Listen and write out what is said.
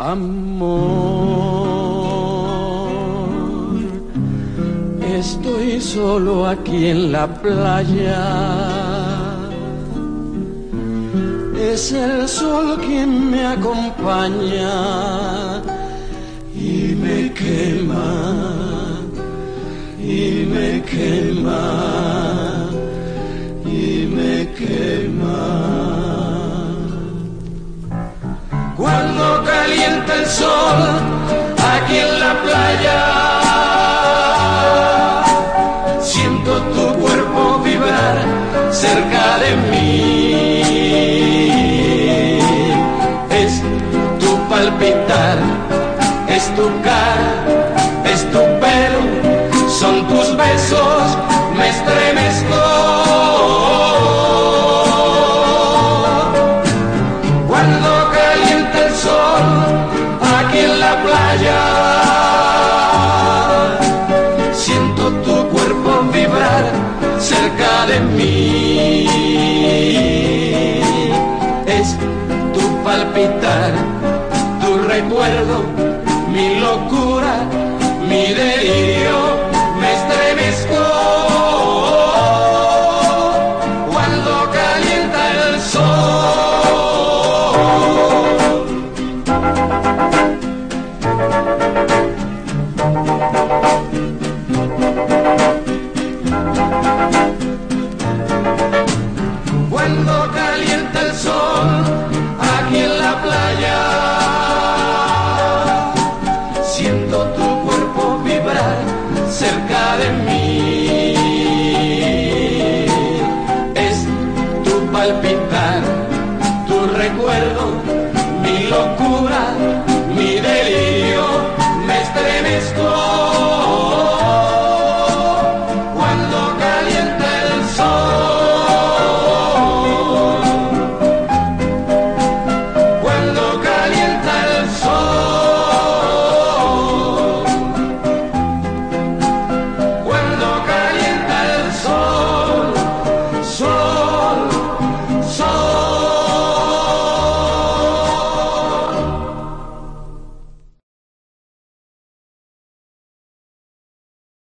Amor, estoy solo aquí en la playa. Es el sol quien me acompaña y me quema, y me quema, el sol palpitar, tu recuerdo, mi locura, mi delirio